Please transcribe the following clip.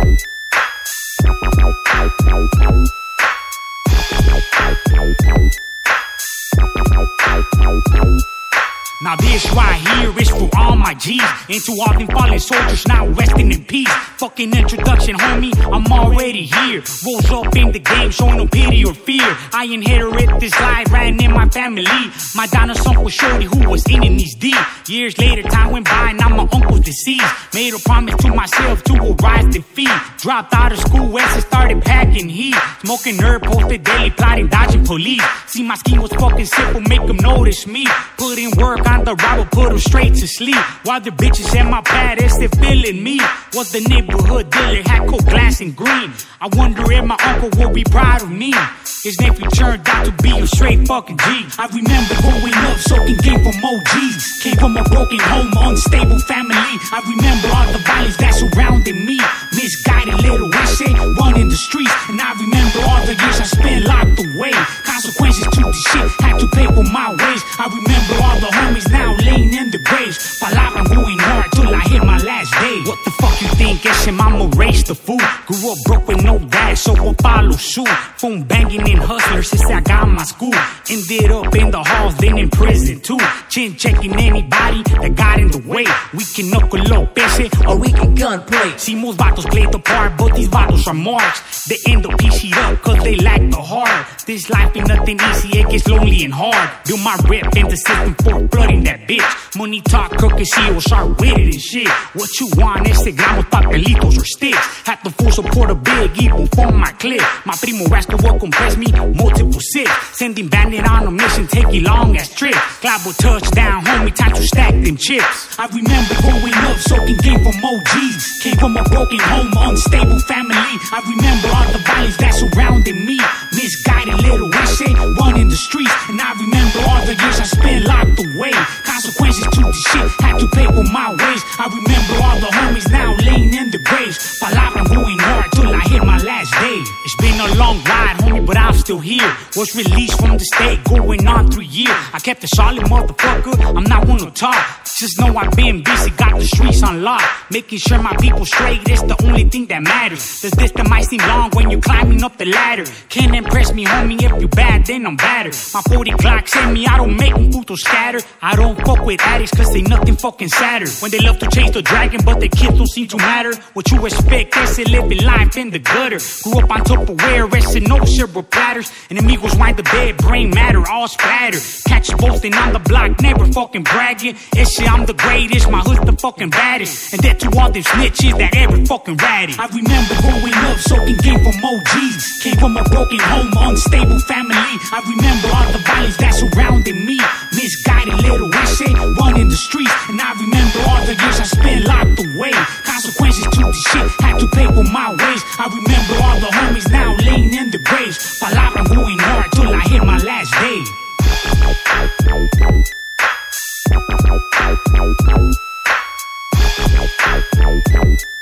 Bye. Now this right here is for all my G's. And to all them fallen soldiers now resting in peace. Fucking introduction homie, I'm already here. Rose up in the game, showing no pity or fear. I inherited this life, ran in my family. My Donna's uncle Shorty who was in these deep Years later, time went by, and now my uncle's deceased. Made a promise to myself to arise defeat Dropped out of school, West and started packing heat. Smoking herb, posted daily, plotting, dodging police. See my scheme was fucking simple, make them notice me. Put in work, on the robber, put them straight to sleep. While the bitches at my pad, they. Was the neighborhood dealer, had cold glass and green. I wonder if my uncle will be proud of me. His nephew turned out to be a straight fucking G. I remember growing up, soaking game from OGs. Came from a broken home, unstable family. I remember all the violence that surrounded me. Misguided little ese, running the streets. And I remember all the years I spent locked away. Consequences to the shit, had to pay for my ways. I remember all the homies now laying in the graves. Palabra going hard the food. Grew up broke with no dad, so we'll follow suit. Phone banging in hustlers since I got my school. Ended up in the halls, then in prison too. Chin checking anybody that got in the way. We can knuckle up ese, or we can gunplay. See, most play the part, but these battles are marks. They end up pieced up, cause they lack the heart. This life ain't nothing easy, it gets lonely and hard. Build my rep in the system for flooding that bitch. Money talk, or sharp witted and shit. What you want, ese gramos, papelitos, or sticks. Had the full support of Big Evil for my clip. My primo rascal will compress me, multiple six. Sending bandit on a mission, taking long ass trip. Global touchdown, homie, time to stack them chips. I remember growing up, soaking game from OGs. Came from a broken home, unstable family. I remember all the violence that surrounded me. Here. Was released from the state, going on three years. I kept a solid motherfucker, I'm not one to talk. Just know I've been busy, got the streets unlocked. Making sure my people straight is the only thing that matters. This distance might seem long when you're climbing up the ladder. Can't impress me, homie, if you bad, then I'm better. My 40 Glock send me, I don't make them puto scatter. I don't fuck with addicts, cause they nothing fucking sadder. When they love to chase the dragon, but their kids don't seem to matter. What you expect, is a living life in the gutter. Grew up on Tupperware, rest in no silver platters. Enemigos wind the bed, brain matter, all splatter. Catch boasting on the block, never fucking bragging. It's shit, I'm the greatest, my hood's the fucking baddest. And that to all them snitches that ever fucking ratted. I remember growing up, soaking game from OGs. Came from a broken home, unstable family. I remember all the violence that surrounded me. Misguided little ese, running the streets. And I remember all the years I spent locked away. Consequences to the shit, had to pay for my ways. I remember all the Bye.